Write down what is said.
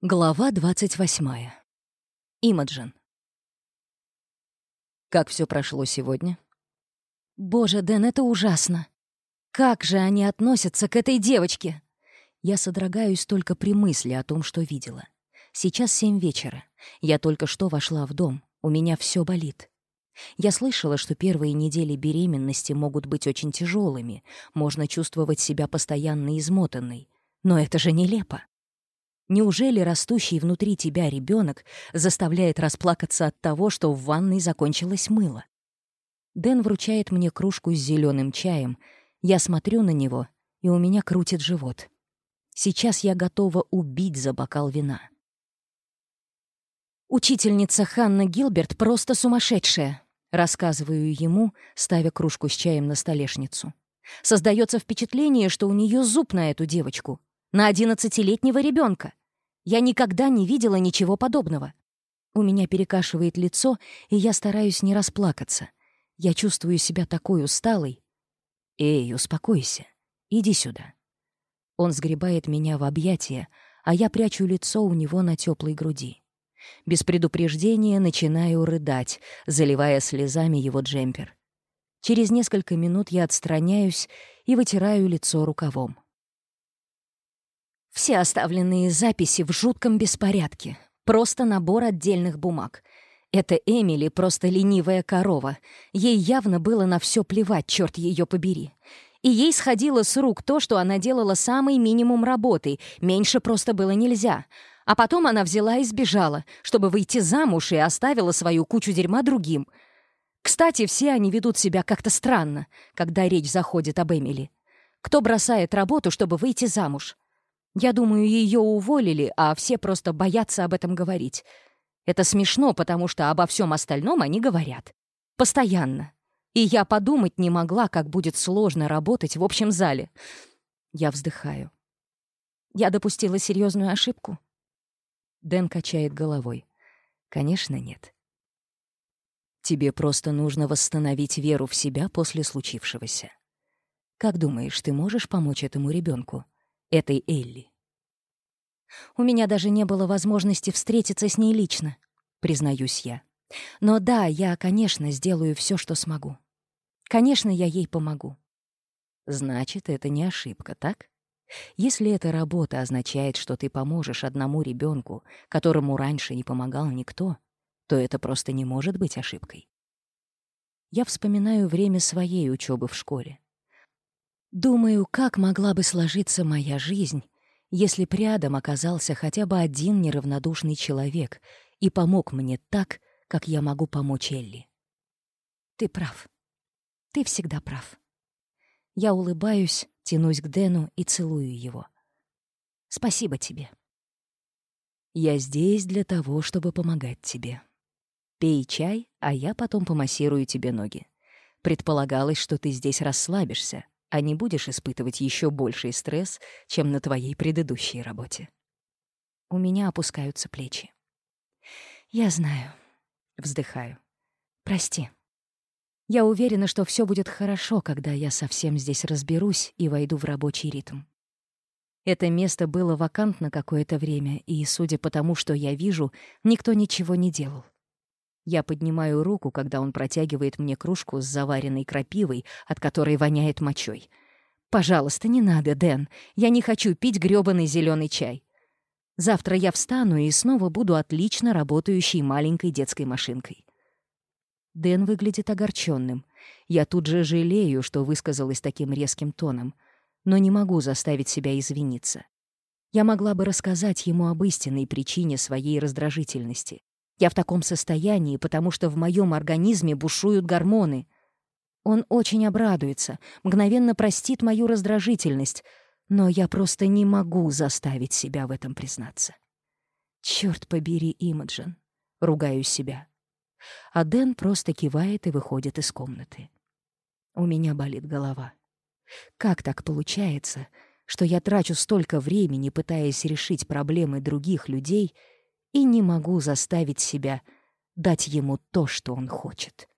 Глава 28. Имаджин. Как все прошло сегодня? Боже, Дэн, это ужасно. Как же они относятся к этой девочке? Я содрогаюсь только при мысли о том, что видела. Сейчас семь вечера. Я только что вошла в дом. У меня все болит. Я слышала, что первые недели беременности могут быть очень тяжелыми. Можно чувствовать себя постоянно измотанной. Но это же нелепо. Неужели растущий внутри тебя ребенок заставляет расплакаться от того, что в ванной закончилось мыло? Дэн вручает мне кружку с зеленым чаем. Я смотрю на него, и у меня крутит живот. Сейчас я готова убить за бокал вина. «Учительница Ханна Гилберт просто сумасшедшая», — рассказываю ему, ставя кружку с чаем на столешницу. Создается впечатление, что у нее зуб на эту девочку, на одиннадцатилетнего ребенка. Я никогда не видела ничего подобного. У меня перекашивает лицо, и я стараюсь не расплакаться. Я чувствую себя такой усталой. «Эй, успокойся. Иди сюда». Он сгребает меня в объятия, а я прячу лицо у него на теплой груди. Без предупреждения начинаю рыдать, заливая слезами его джемпер. Через несколько минут я отстраняюсь и вытираю лицо рукавом. Все оставленные записи в жутком беспорядке. Просто набор отдельных бумаг. Это Эмили просто ленивая корова. Ей явно было на все плевать, черт ее побери. И ей сходило с рук то, что она делала самый минимум работы. Меньше просто было нельзя. А потом она взяла и сбежала, чтобы выйти замуж и оставила свою кучу дерьма другим. Кстати, все они ведут себя как-то странно, когда речь заходит об Эмили. Кто бросает работу, чтобы выйти замуж? Я думаю, ее уволили, а все просто боятся об этом говорить. Это смешно, потому что обо всем остальном они говорят. Постоянно. И я подумать не могла, как будет сложно работать в общем зале. Я вздыхаю. Я допустила серьезную ошибку? Дэн качает головой. Конечно, нет. Тебе просто нужно восстановить веру в себя после случившегося. Как думаешь, ты можешь помочь этому ребенку? этой Элли. У меня даже не было возможности встретиться с ней лично, признаюсь я. Но да, я, конечно, сделаю все, что смогу. Конечно, я ей помогу. Значит, это не ошибка, так? Если эта работа означает, что ты поможешь одному ребенку, которому раньше не помогал никто, то это просто не может быть ошибкой. Я вспоминаю время своей учебы в школе. Думаю, как могла бы сложиться моя жизнь, если б рядом оказался хотя бы один неравнодушный человек и помог мне так, как я могу помочь Элли. Ты прав. Ты всегда прав. Я улыбаюсь, тянусь к Дэну и целую его. Спасибо тебе. Я здесь для того, чтобы помогать тебе. Пей чай, а я потом помассирую тебе ноги. Предполагалось, что ты здесь расслабишься, а не будешь испытывать еще больший стресс, чем на твоей предыдущей работе. У меня опускаются плечи. Я знаю. Вздыхаю. Прости. Я уверена, что все будет хорошо, когда я совсем здесь разберусь и войду в рабочий ритм. Это место было вакантно какое-то время, и, судя по тому, что я вижу, никто ничего не делал. Я поднимаю руку, когда он протягивает мне кружку с заваренной крапивой, от которой воняет мочой. «Пожалуйста, не надо, Дэн. Я не хочу пить грёбаный зеленый чай. Завтра я встану и снова буду отлично работающей маленькой детской машинкой». Дэн выглядит огорченным. Я тут же жалею, что высказалась таким резким тоном, но не могу заставить себя извиниться. Я могла бы рассказать ему об истинной причине своей раздражительности, я в таком состоянии, потому что в моем организме бушуют гормоны. Он очень обрадуется, мгновенно простит мою раздражительность, но я просто не могу заставить себя в этом признаться. Черт побери, Имаджин!» — ругаю себя. А Дэн просто кивает и выходит из комнаты. У меня болит голова. Как так получается, что я трачу столько времени, пытаясь решить проблемы других людей — и не могу заставить себя дать ему то, что он хочет.